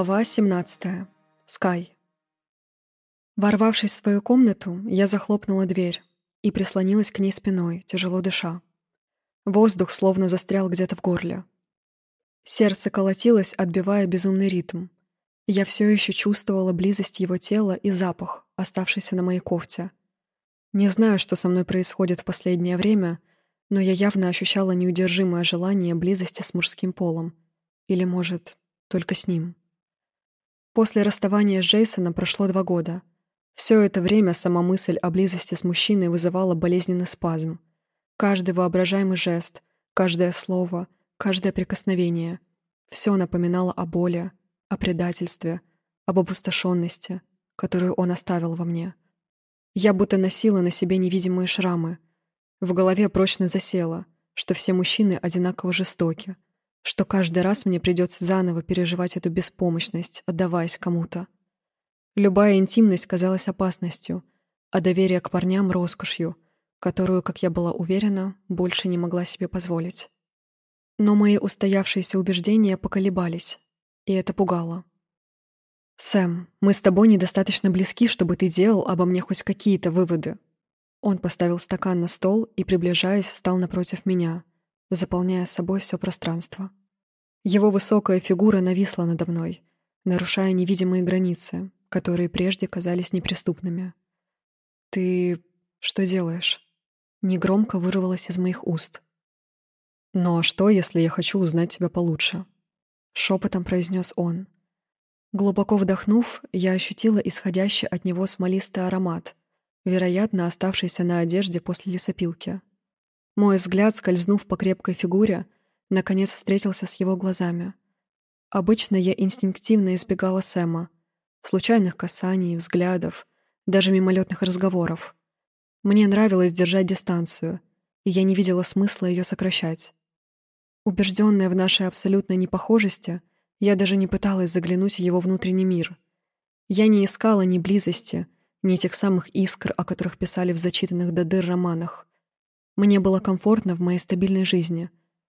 Глава 17. Скай. Ворвавшись в свою комнату, я захлопнула дверь и прислонилась к ней спиной, тяжело дыша. Воздух словно застрял где-то в горле. Сердце колотилось, отбивая безумный ритм. Я все еще чувствовала близость его тела и запах, оставшийся на моей кофте. Не знаю, что со мной происходит в последнее время, но я явно ощущала неудержимое желание близости с мужским полом. Или, может, только с ним. После расставания с Джейсоном прошло два года. Все это время сама мысль о близости с мужчиной вызывала болезненный спазм. Каждый воображаемый жест, каждое слово, каждое прикосновение — все напоминало о боли, о предательстве, об опустошенности, которую он оставил во мне. Я будто носила на себе невидимые шрамы. В голове прочно засело, что все мужчины одинаково жестоки — что каждый раз мне придется заново переживать эту беспомощность, отдаваясь кому-то. Любая интимность казалась опасностью, а доверие к парням — роскошью, которую, как я была уверена, больше не могла себе позволить. Но мои устоявшиеся убеждения поколебались, и это пугало. «Сэм, мы с тобой недостаточно близки, чтобы ты делал обо мне хоть какие-то выводы». Он поставил стакан на стол и, приближаясь, встал напротив меня — заполняя собой все пространство. Его высокая фигура нависла надо мной, нарушая невидимые границы, которые прежде казались неприступными. «Ты что делаешь?» Негромко вырвалось из моих уст. «Ну а что, если я хочу узнать тебя получше?» Шепотом произнес он. Глубоко вдохнув, я ощутила исходящий от него смолистый аромат, вероятно, оставшийся на одежде после лесопилки. Мой взгляд, скользнув по крепкой фигуре, наконец встретился с его глазами. Обычно я инстинктивно избегала Сэма, случайных касаний, взглядов, даже мимолетных разговоров. Мне нравилось держать дистанцию, и я не видела смысла ее сокращать. Убежденная в нашей абсолютной непохожести, я даже не пыталась заглянуть в его внутренний мир. Я не искала ни близости, ни тех самых искр, о которых писали в зачитанных до дыр романах. Мне было комфортно в моей стабильной жизни,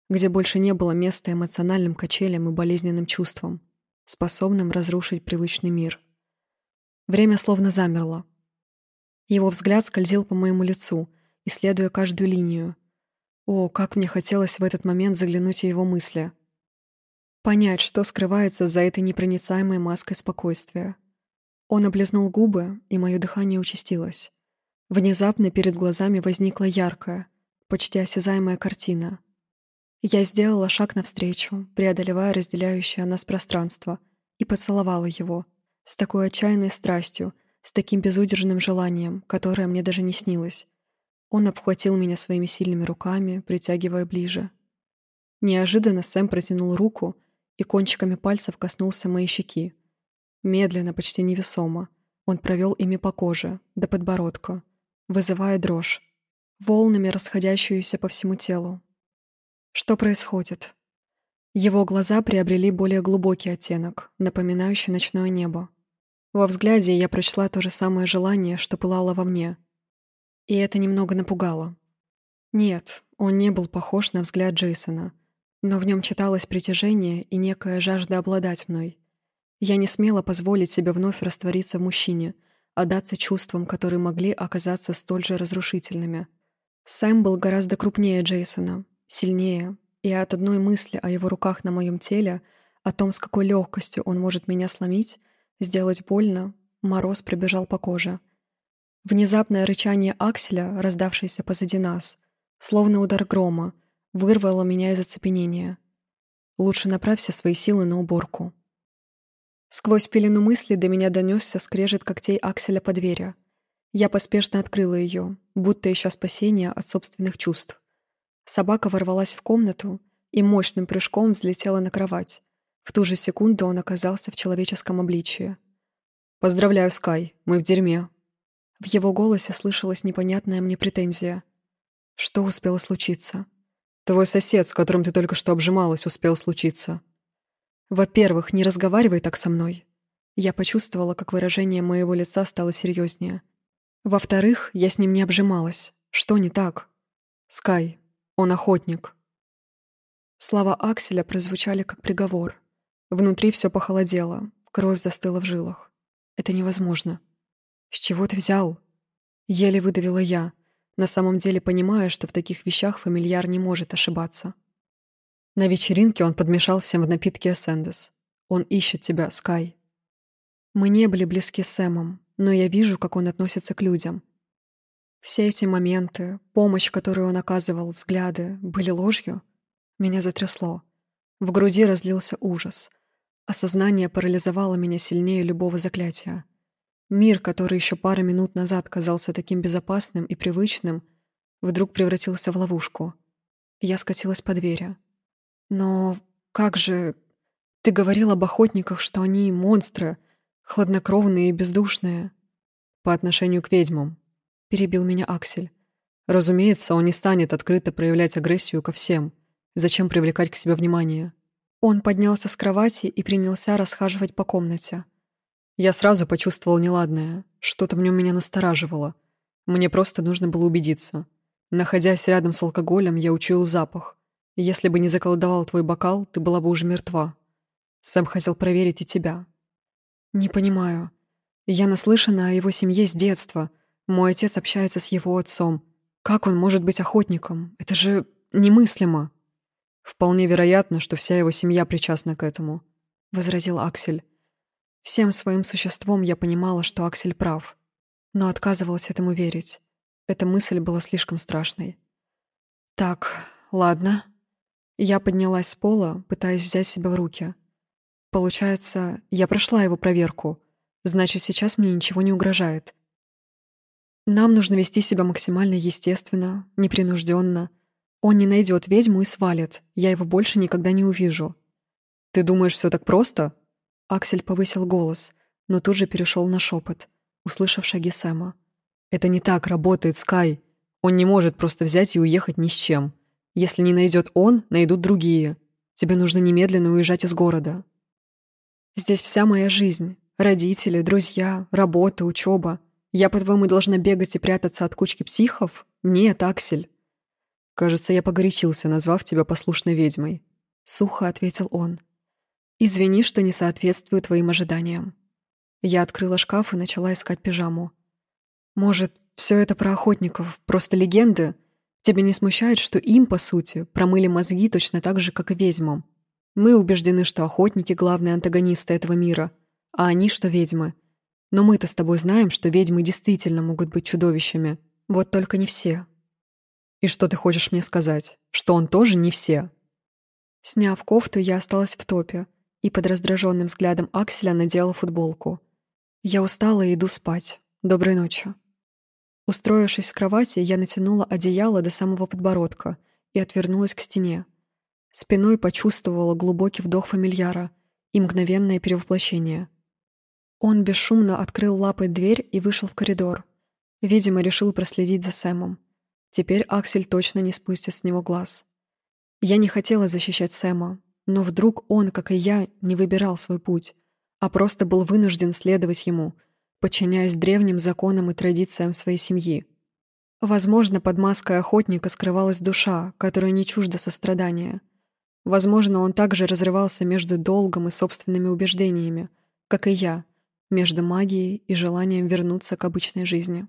где больше не было места эмоциональным качелям и болезненным чувствам, способным разрушить привычный мир. Время словно замерло. Его взгляд скользил по моему лицу, исследуя каждую линию. О, как мне хотелось в этот момент заглянуть в его мысли. Понять, что скрывается за этой непроницаемой маской спокойствия. Он облизнул губы, и мое дыхание участилось. Внезапно перед глазами возникла яркая, почти осязаемая картина. Я сделала шаг навстречу, преодолевая разделяющее нас пространство, и поцеловала его, с такой отчаянной страстью, с таким безудержным желанием, которое мне даже не снилось. Он обхватил меня своими сильными руками, притягивая ближе. Неожиданно Сэм протянул руку и кончиками пальцев коснулся моей щеки. Медленно, почти невесомо, он провел ими по коже, до подбородка, вызывая дрожь волнами расходящуюся по всему телу. Что происходит? Его глаза приобрели более глубокий оттенок, напоминающий ночное небо. Во взгляде я прочла то же самое желание, что пылало во мне. И это немного напугало. Нет, он не был похож на взгляд Джейсона, но в нем читалось притяжение и некая жажда обладать мной. Я не смела позволить себе вновь раствориться в мужчине, отдаться чувствам, которые могли оказаться столь же разрушительными — Сэм был гораздо крупнее Джейсона, сильнее, и от одной мысли о его руках на моем теле, о том, с какой легкостью он может меня сломить, сделать больно, мороз пробежал по коже. Внезапное рычание Акселя, раздавшееся позади нас, словно удар грома, вырвало меня из оцепенения. Лучше направь все свои силы на уборку. Сквозь пелену мысли до меня донесся скрежет когтей Акселя по двери — я поспешно открыла ее, будто ища спасения от собственных чувств. Собака ворвалась в комнату и мощным прыжком взлетела на кровать. В ту же секунду он оказался в человеческом обличии. «Поздравляю, Скай, мы в дерьме». В его голосе слышалась непонятная мне претензия. Что успело случиться? Твой сосед, с которым ты только что обжималась, успел случиться. Во-первых, не разговаривай так со мной. Я почувствовала, как выражение моего лица стало серьезнее. Во-вторых, я с ним не обжималась. Что не так? Скай, он охотник. Слова Акселя прозвучали как приговор. Внутри все похолодело, кровь застыла в жилах. Это невозможно. «С чего ты взял?» Еле выдавила я, на самом деле понимая, что в таких вещах фамильяр не может ошибаться. На вечеринке он подмешал всем в напитки Эссендес. Он ищет тебя, Скай. Мы не были близки с Сэмом, но я вижу, как он относится к людям. Все эти моменты, помощь, которую он оказывал, взгляды, были ложью. Меня затрясло. В груди разлился ужас. Осознание парализовало меня сильнее любого заклятия. Мир, который еще пару минут назад казался таким безопасным и привычным, вдруг превратился в ловушку. Я скатилась по двери. «Но как же... Ты говорил об охотниках, что они монстры, хладнокровные и бездушные». «По отношению к ведьмам», — перебил меня Аксель. «Разумеется, он не станет открыто проявлять агрессию ко всем. Зачем привлекать к себе внимание?» Он поднялся с кровати и принялся расхаживать по комнате. Я сразу почувствовал неладное. Что-то в нем меня настораживало. Мне просто нужно было убедиться. Находясь рядом с алкоголем, я учуял запах. Если бы не заколдовал твой бокал, ты была бы уже мертва. Сэм хотел проверить и тебя. Не понимаю. Я наслышана о его семье с детства. Мой отец общается с его отцом. Как он может быть охотником? Это же немыслимо. Вполне вероятно, что вся его семья причастна к этому, возразил Аксель. Всем своим существом я понимала, что Аксель прав, но отказывалась этому верить. Эта мысль была слишком страшной. «Так, ладно». Я поднялась с пола, пытаясь взять себя в руки. Получается, я прошла его проверку. Значит, сейчас мне ничего не угрожает. Нам нужно вести себя максимально естественно, непринужденно. Он не найдет ведьму и свалит. Я его больше никогда не увижу. «Ты думаешь, все так просто?» Аксель повысил голос, но тут же перешел на шепот, услышав шаги Сэма. «Это не так работает, Скай. Он не может просто взять и уехать ни с чем. Если не найдет он, найдут другие. Тебе нужно немедленно уезжать из города». «Здесь вся моя жизнь. Родители, друзья, работа, учеба. Я, по-твоему, должна бегать и прятаться от кучки психов? Нет, Аксель». «Кажется, я погорячился, назвав тебя послушной ведьмой», — сухо ответил он. «Извини, что не соответствую твоим ожиданиям». Я открыла шкаф и начала искать пижаму. «Может, все это про охотников, просто легенды? Тебя не смущает, что им, по сути, промыли мозги точно так же, как и ведьмам? Мы убеждены, что охотники — главные антагонисты этого мира, а они, что ведьмы. Но мы-то с тобой знаем, что ведьмы действительно могут быть чудовищами. Вот только не все». «И что ты хочешь мне сказать? Что он тоже не все?» Сняв кофту, я осталась в топе, и под раздраженным взглядом Акселя надела футболку. «Я устала и иду спать. Доброй ночи». Устроившись в кровати, я натянула одеяло до самого подбородка и отвернулась к стене. Спиной почувствовала глубокий вдох фамильяра и мгновенное перевоплощение. Он бесшумно открыл лапой дверь и вышел в коридор. Видимо, решил проследить за Сэмом. Теперь Аксель точно не спустит с него глаз. Я не хотела защищать Сэма, но вдруг он, как и я, не выбирал свой путь, а просто был вынужден следовать ему, подчиняясь древним законам и традициям своей семьи. Возможно, под маской охотника скрывалась душа, которая не чужда сострадания. Возможно, он также разрывался между долгом и собственными убеждениями, как и я, между магией и желанием вернуться к обычной жизни.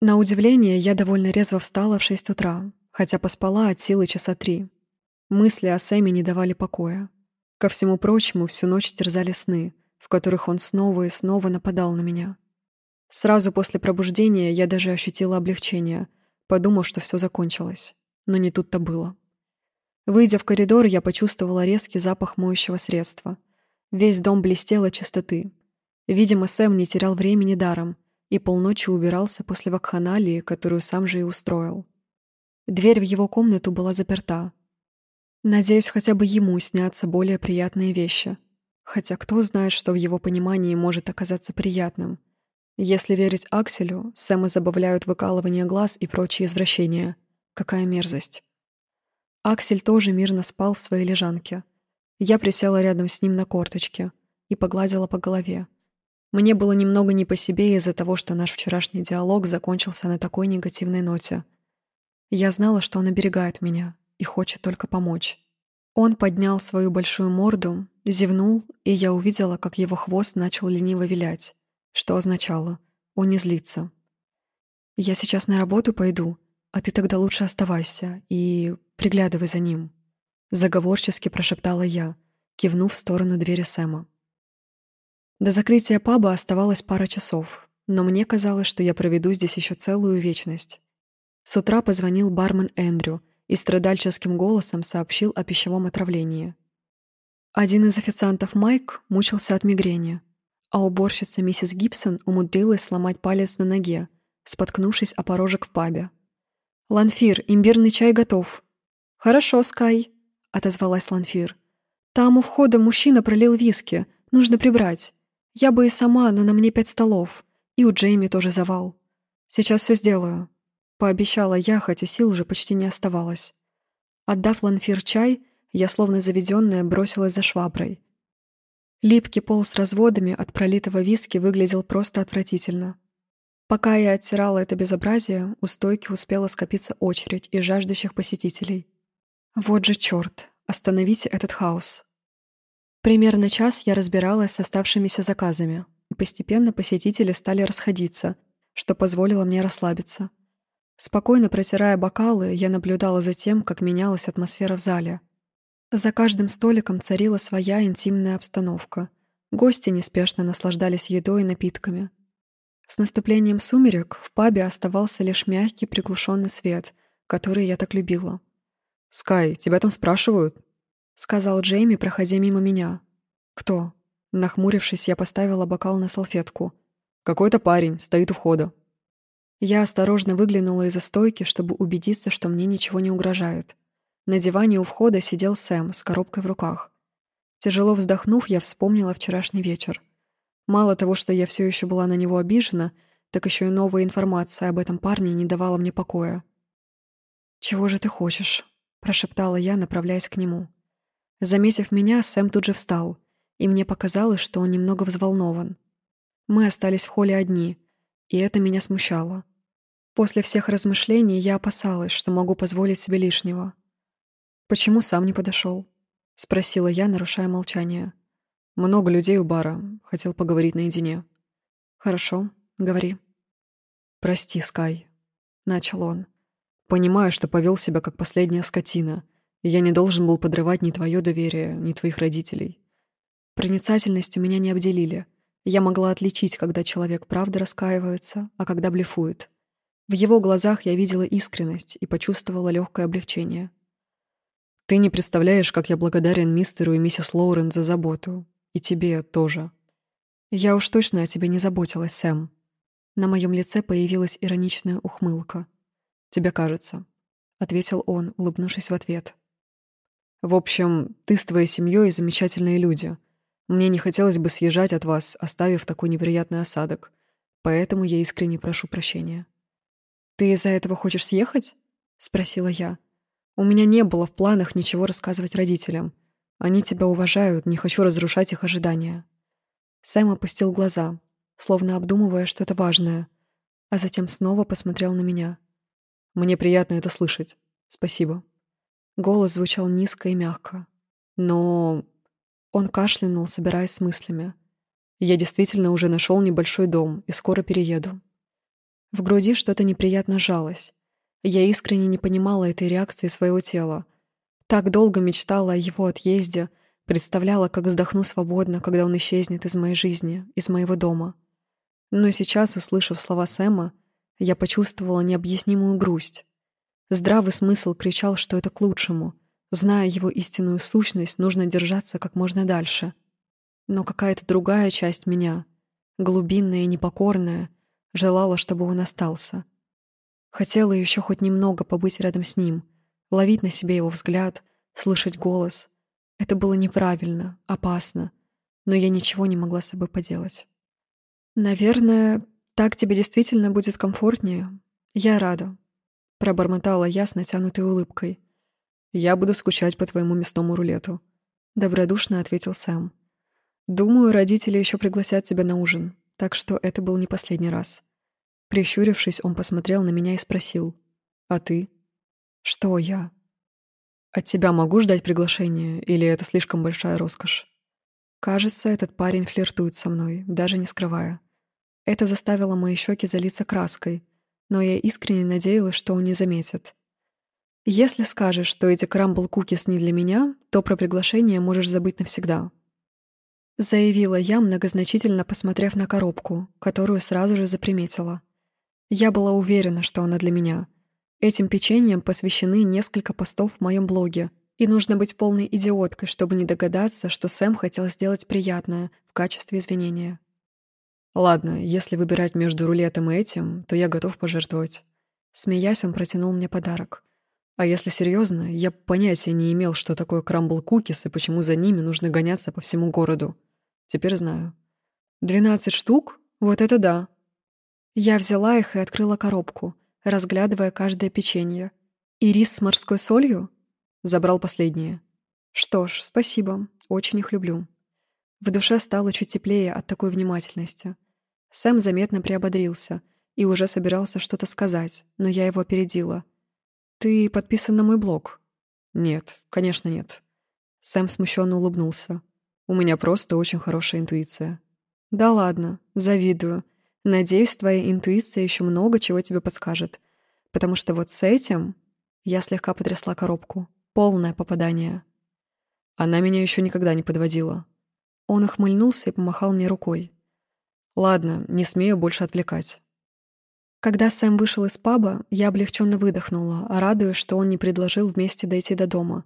На удивление, я довольно резво встала в шесть утра, хотя поспала от силы часа три. Мысли о Сэме не давали покоя. Ко всему прочему, всю ночь терзали сны, в которых он снова и снова нападал на меня. Сразу после пробуждения я даже ощутила облегчение, подумав, что все закончилось. Но не тут-то было. Выйдя в коридор, я почувствовала резкий запах моющего средства. Весь дом блестел от чистоты. Видимо, Сэм не терял времени даром и полночи убирался после вакханалии, которую сам же и устроил. Дверь в его комнату была заперта, Надеюсь, хотя бы ему снятся более приятные вещи. Хотя кто знает, что в его понимании может оказаться приятным. Если верить Акселю, Сэма забавляют выкалывание глаз и прочие извращения. Какая мерзость. Аксель тоже мирно спал в своей лежанке. Я присела рядом с ним на корточке и погладила по голове. Мне было немного не по себе из-за того, что наш вчерашний диалог закончился на такой негативной ноте. Я знала, что он оберегает меня, и хочет только помочь. Он поднял свою большую морду зевнул, и я увидела, как его хвост начал лениво вилять, что означало «он не злится». «Я сейчас на работу пойду, а ты тогда лучше оставайся и приглядывай за ним», заговорчески прошептала я, кивнув в сторону двери Сэма. До закрытия паба оставалось пара часов, но мне казалось, что я проведу здесь еще целую вечность. С утра позвонил бармен Эндрю и страдальческим голосом сообщил о пищевом отравлении. Один из официантов Майк мучился от мигрени, а уборщица миссис Гибсон умудрилась сломать палец на ноге, споткнувшись о порожек в пабе. «Ланфир, имбирный чай готов». «Хорошо, Скай», — отозвалась Ланфир. «Там у входа мужчина пролил виски, нужно прибрать. Я бы и сама, но на мне пять столов. И у Джейми тоже завал. Сейчас все сделаю». Пообещала я, хотя сил уже почти не оставалось. Отдав Ланфир чай, я, словно заведенная, бросилась за шваброй. Липкий пол с разводами от пролитого виски выглядел просто отвратительно. Пока я оттирала это безобразие, у стойки успела скопиться очередь из жаждущих посетителей. Вот же черт! Остановите этот хаос. Примерно час я разбиралась с оставшимися заказами, и постепенно посетители стали расходиться, что позволило мне расслабиться. Спокойно протирая бокалы, я наблюдала за тем, как менялась атмосфера в зале. За каждым столиком царила своя интимная обстановка. Гости неспешно наслаждались едой и напитками. С наступлением сумерек в пабе оставался лишь мягкий приглушенный свет, который я так любила. «Скай, тебя там спрашивают?» — сказал Джейми, проходя мимо меня. «Кто?» Нахмурившись, я поставила бокал на салфетку. «Какой-то парень, стоит у входа». Я осторожно выглянула из-за стойки, чтобы убедиться, что мне ничего не угрожает. На диване у входа сидел Сэм с коробкой в руках. Тяжело вздохнув, я вспомнила вчерашний вечер. Мало того, что я все еще была на него обижена, так еще и новая информация об этом парне не давала мне покоя. «Чего же ты хочешь?» — прошептала я, направляясь к нему. Заметив меня, Сэм тут же встал, и мне показалось, что он немного взволнован. Мы остались в холле одни, и это меня смущало. После всех размышлений я опасалась, что могу позволить себе лишнего. «Почему сам не подошел?» — спросила я, нарушая молчание. «Много людей у бара. Хотел поговорить наедине». «Хорошо, говори». «Прости, Скай», — начал он. «Понимаю, что повел себя как последняя скотина. я не должен был подрывать ни твое доверие, ни твоих родителей. Проницательностью меня не обделили. Я могла отличить, когда человек правда раскаивается, а когда блефует. В его глазах я видела искренность и почувствовала легкое облегчение. «Ты не представляешь, как я благодарен мистеру и миссис Лоурен за заботу. И тебе тоже». «Я уж точно о тебе не заботилась, Сэм». На моем лице появилась ироничная ухмылка. «Тебе кажется», — ответил он, улыбнувшись в ответ. «В общем, ты с твоей семьей замечательные люди. Мне не хотелось бы съезжать от вас, оставив такой неприятный осадок. Поэтому я искренне прошу прощения». «Ты из-за этого хочешь съехать?» — спросила я. «У меня не было в планах ничего рассказывать родителям. Они тебя уважают, не хочу разрушать их ожидания». Сэм опустил глаза, словно обдумывая что-то важное, а затем снова посмотрел на меня. «Мне приятно это слышать. Спасибо». Голос звучал низко и мягко. «Но...» Он кашлянул, собираясь с мыслями. «Я действительно уже нашел небольшой дом и скоро перееду. В груди что-то неприятно жалось. Я искренне не понимала этой реакции своего тела. Так долго мечтала о его отъезде, представляла, как вздохну свободно, когда он исчезнет из моей жизни, из моего дома. Но сейчас, услышав слова Сэма, я почувствовала необъяснимую грусть. Здравый смысл кричал, что это к лучшему. Зная его истинную сущность, нужно держаться как можно дальше. Но какая-то другая часть меня, глубинная и непокорная, Желала, чтобы он остался. Хотела еще хоть немного побыть рядом с ним, ловить на себе его взгляд, слышать голос. Это было неправильно, опасно, но я ничего не могла с собой поделать. «Наверное, так тебе действительно будет комфортнее. Я рада», — пробормотала я с натянутой улыбкой. «Я буду скучать по твоему мясному рулету», — добродушно ответил Сэм. «Думаю, родители еще пригласят тебя на ужин так что это был не последний раз. Прищурившись, он посмотрел на меня и спросил. «А ты?» «Что я?» «От тебя могу ждать приглашения, или это слишком большая роскошь?» Кажется, этот парень флиртует со мной, даже не скрывая. Это заставило мои щеки залиться краской, но я искренне надеялась, что он не заметит. Если скажешь, что эти crumble cookies не для меня, то про приглашение можешь забыть навсегда. Заявила я, многозначительно посмотрев на коробку, которую сразу же заприметила. Я была уверена, что она для меня. Этим печеньем посвящены несколько постов в моем блоге, и нужно быть полной идиоткой, чтобы не догадаться, что Сэм хотел сделать приятное в качестве извинения. «Ладно, если выбирать между рулетом и этим, то я готов пожертвовать». Смеясь, он протянул мне подарок. А если серьезно, я понятия не имел, что такое crumble cookies и почему за ними нужно гоняться по всему городу. Теперь знаю. «Двенадцать штук? Вот это да!» Я взяла их и открыла коробку, разглядывая каждое печенье. «И рис с морской солью?» Забрал последние. «Что ж, спасибо. Очень их люблю». В душе стало чуть теплее от такой внимательности. Сэм заметно приободрился и уже собирался что-то сказать, но я его опередила — «Ты подписан на мой блог?» «Нет, конечно нет». Сэм смущенно улыбнулся. «У меня просто очень хорошая интуиция». «Да ладно, завидую. Надеюсь, твоя интуиция еще много чего тебе подскажет. Потому что вот с этим...» Я слегка потрясла коробку. Полное попадание. Она меня еще никогда не подводила. Он охмыльнулся и помахал мне рукой. «Ладно, не смею больше отвлекать. Когда Сэм вышел из паба, я облегченно выдохнула, радуясь, что он не предложил вместе дойти до дома.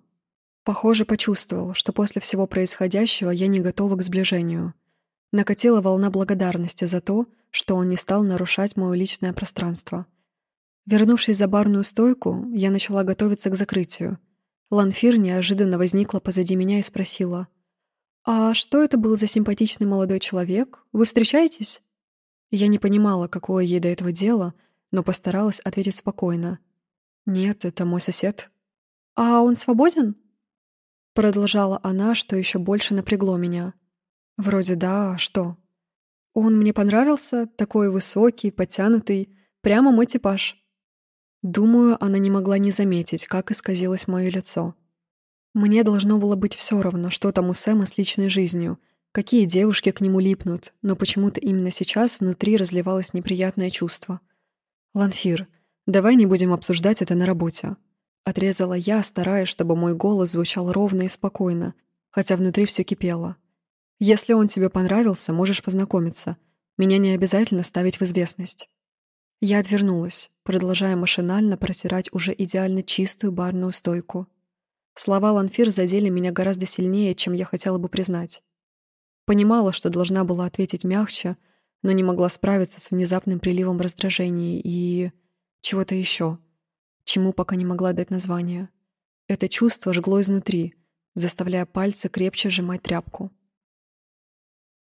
Похоже, почувствовал, что после всего происходящего я не готова к сближению. Накатила волна благодарности за то, что он не стал нарушать мое личное пространство. Вернувшись за барную стойку, я начала готовиться к закрытию. Ланфир неожиданно возникла позади меня и спросила. «А что это был за симпатичный молодой человек? Вы встречаетесь?» Я не понимала, какое ей до этого дело, но постаралась ответить спокойно. «Нет, это мой сосед». «А он свободен?» Продолжала она, что еще больше напрягло меня. «Вроде да, а что?» «Он мне понравился, такой высокий, подтянутый, прямо мой типаж». Думаю, она не могла не заметить, как исказилось мое лицо. Мне должно было быть все равно, что там у Сэма с личной жизнью — Какие девушки к нему липнут, но почему-то именно сейчас внутри разливалось неприятное чувство. «Ланфир, давай не будем обсуждать это на работе». Отрезала я, стараясь, чтобы мой голос звучал ровно и спокойно, хотя внутри все кипело. «Если он тебе понравился, можешь познакомиться. Меня не обязательно ставить в известность». Я отвернулась, продолжая машинально протирать уже идеально чистую барную стойку. Слова Ланфир задели меня гораздо сильнее, чем я хотела бы признать. Понимала, что должна была ответить мягче, но не могла справиться с внезапным приливом раздражения и... чего-то еще, чему пока не могла дать название. Это чувство жгло изнутри, заставляя пальцы крепче сжимать тряпку.